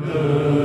Amen.